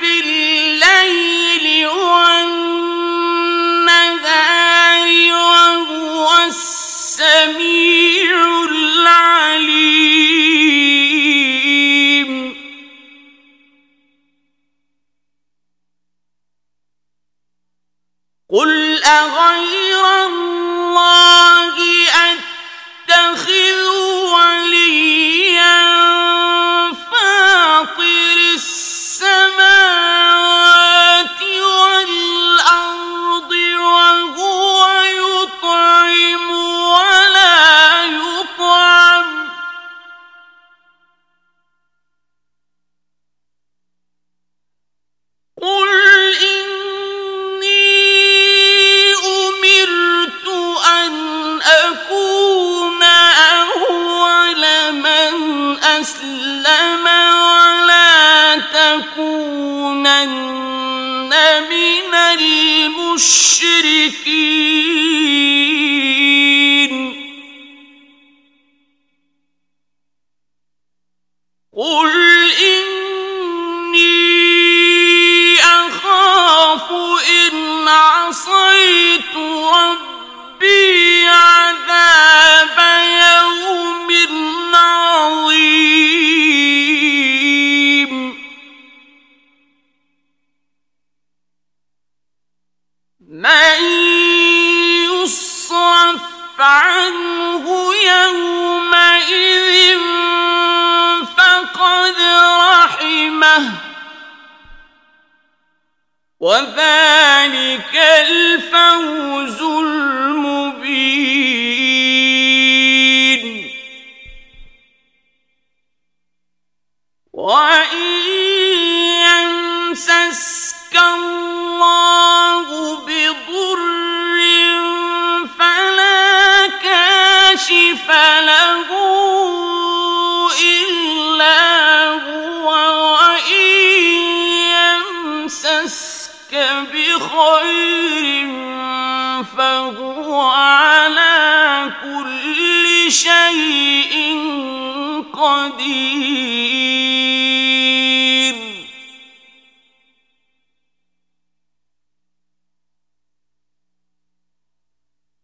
في الْمُشْرِكِينَ وَبَا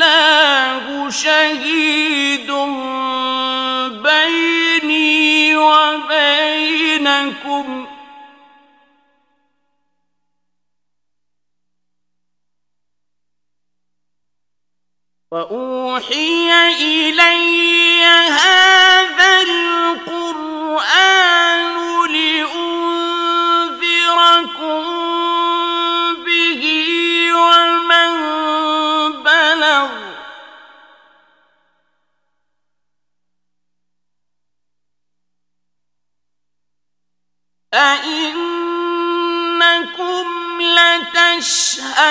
والله شهيد بيني وبينكم. وأوحي إلي هذا القرآن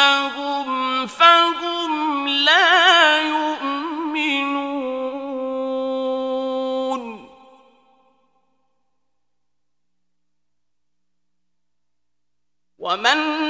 أنفسهم فهم لا يؤمنون ومن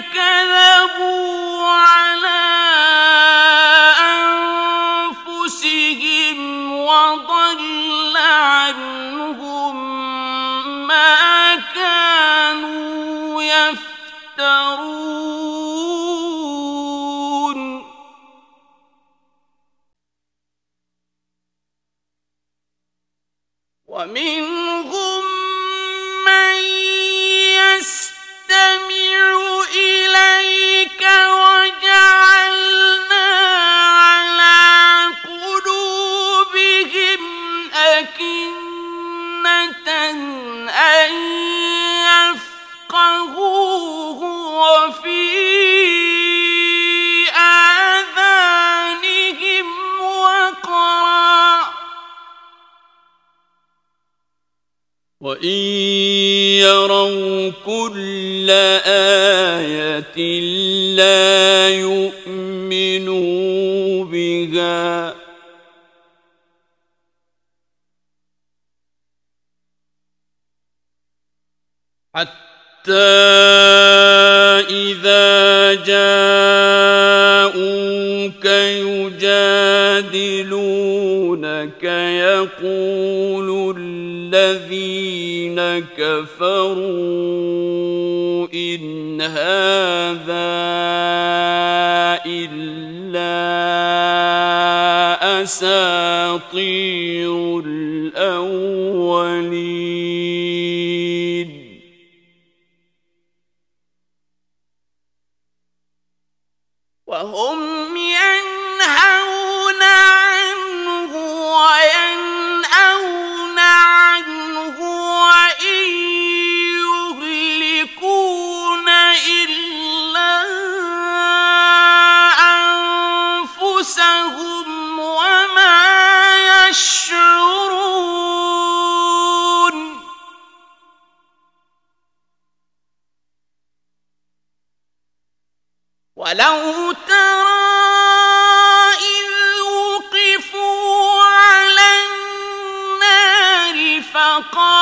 كذبوا آية لا يؤمنوا بها حتى إذا جاءوك يجادلونك يقول الذين كفروا هذا إلا ولو فقال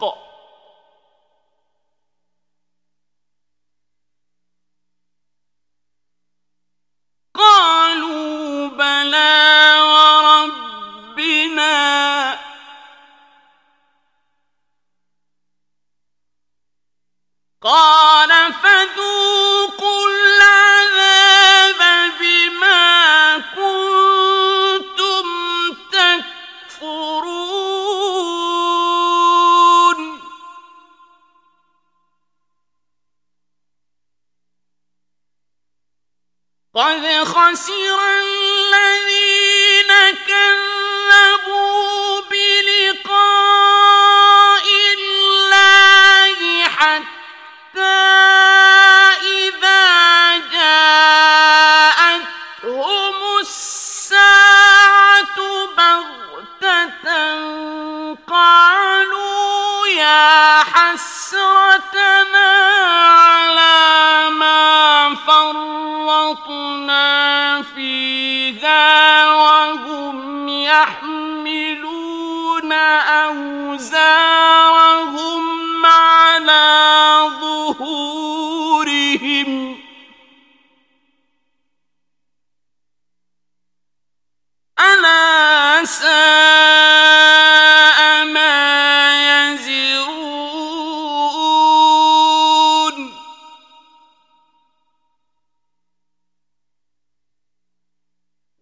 kok. Kok? قد خسر الذين كذبوا بلقاء الله حتى إذا جاءتهم الساعة بغتة قالوا يا حسرة إذا وهم يحملون أو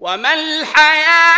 وما الحياة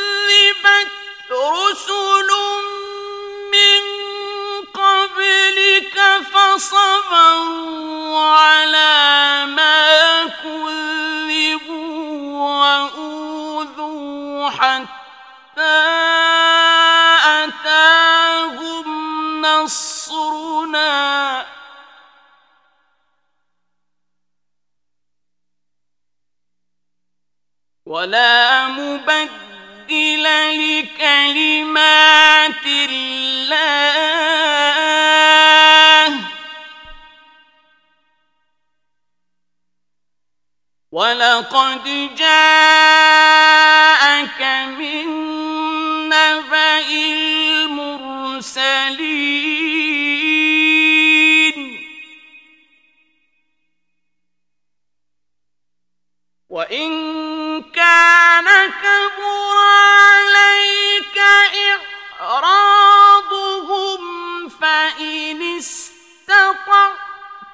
ولا مبدل لكلمات الله ولقد جاءك من نبأ المرسلين وإن